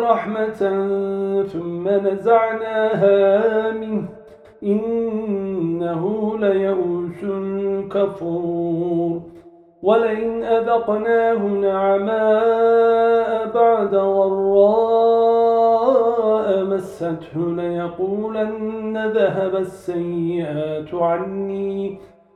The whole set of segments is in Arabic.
رحمة ثم نزعناها منه. إنه ليئوس كفور. ولئن أذقناه نعماء بعد ضراء مسته ليقولن ذهب السيئات عني.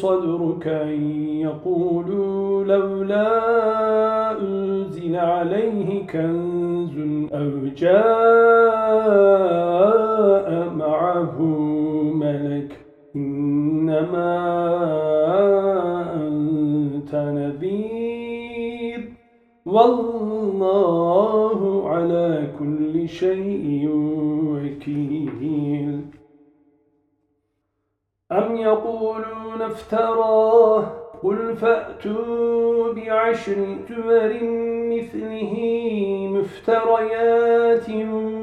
صدرك أن يقولوا لولا أنزل عليه كنز أو جاء معه ملك إنما أنت نذير. والله على كل شيء وكيل. أم يقولون افتراه؟ قل فأتوا بعشر تمر مثله مفتريات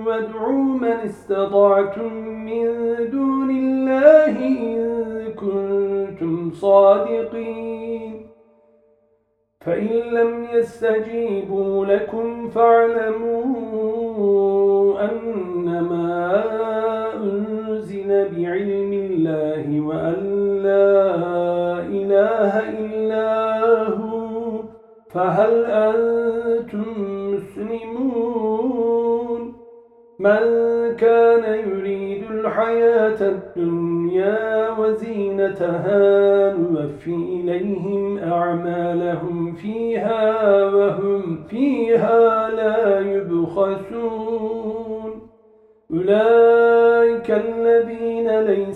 وادعوا من استطعتم من دون الله إن كنتم صادقين. فإن لم يستجيبوا لكم فاعلموا أنما أنزل بعلم الله وأن لا إله إلا هو فهل أنتم مسلمون؟ من كان يريد الحياة الدنيا وزينتها نوفي إليهم أعمالهم فيها وهم فيها لا يبخسون. أولئك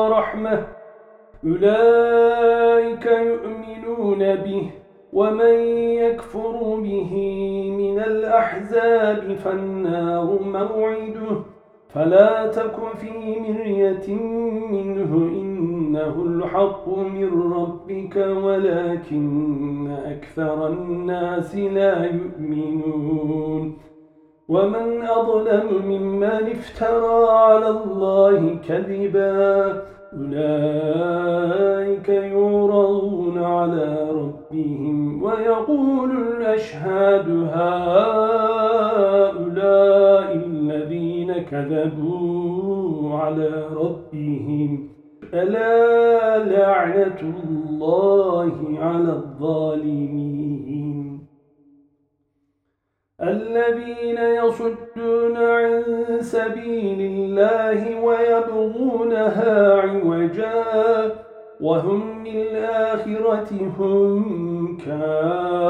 ورحمة. أولئك يؤمنون به ومن يكفر به من الأحزاب فالنار موعده. فلا تك في مرية منه إنه الحق من ربك ولكن أكثر الناس لا يؤمنون. ومن أظلم ممن افترى على الله كذبا أولئك يورون على ربهم ويقول الأشهاد هؤلاء الذين كذبوا على ربهم ألا لعنة الله على الظالمين الذين يصدون عن سبيل الله ويبغونها عوجا وهم للآخرة هم كافرون.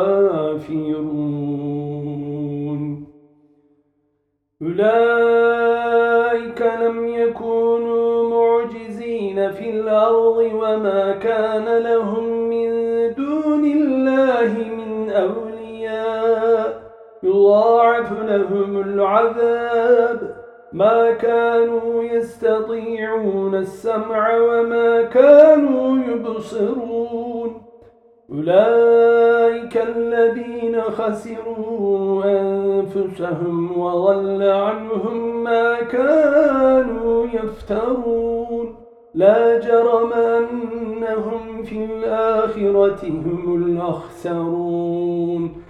أولئك لم يكونوا معجزين في الأرض وما كان لهم من يضاعف لهم العذاب. ما كانوا يستطيعون السمع وما كانوا يبصرون. أولئك الذين خسروا أنفسهم وضل عنهم ما كانوا يفترون. لا جرم أنهم في الآخرة هم الأخسرون.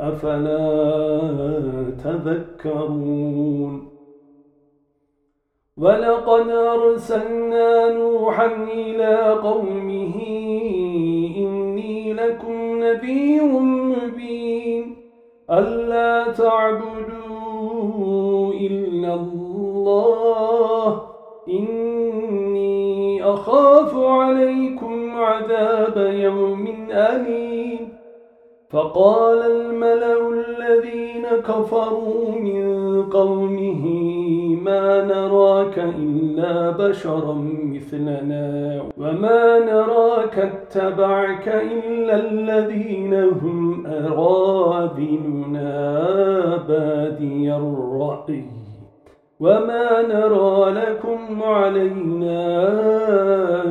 أفلا تذكرون ولقد أرسلنا نوحا إلى قومه إني لكم نذير مبين ألا تعبدوا إلا الله إني أخاف عليكم عذاب يوم أليم فقال الملأ الذين كفروا من قومه ما نراك إلا بشرا مثلنا وما نراك اتبعك إلا الذين هم أراذلنا بادي الرأي وما نرى لكم علينا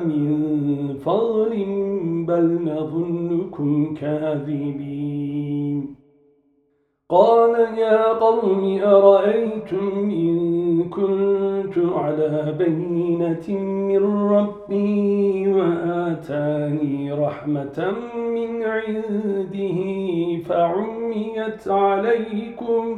من فضل بل نظنكم كاذبين. قال يا قوم أرأيتم إن كنت على بينة من ربي وآتاني رحمة من عنده فعميت عليكم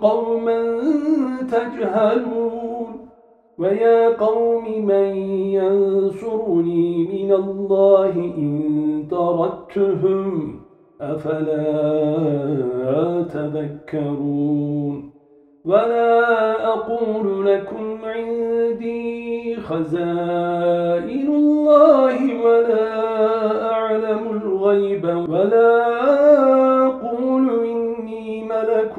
قوما تجهلون ويا قوم من ينصرني من الله إن تردتهم أفلا تذكرون ولا أقول لكم عندي خزائن الله ولا أعلم الغيب ولا أقول إني ملك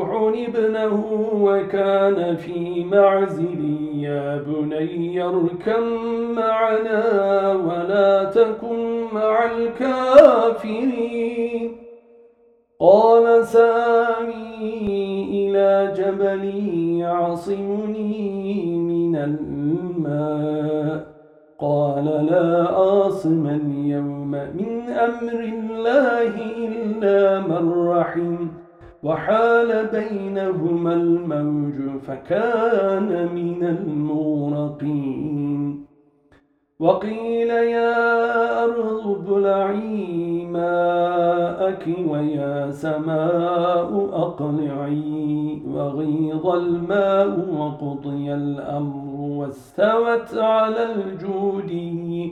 ابنه وكان في معزل. يا بني اركم معنا ولا تكن مع الكافرين. قال سامي إلى جبل يعصمني من الماء. قال لا آصم اليوم من أمر الله إلا من رحم. وحال بينهما الموج فكان من المغرقين. وقيل يا أرض ابلعي ماءك ويا سماء أقلعي. وغيض الماء وقضي الأمر واستوت على الجود.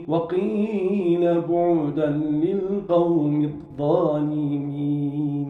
وقيل بعدا للقوم الظالمين.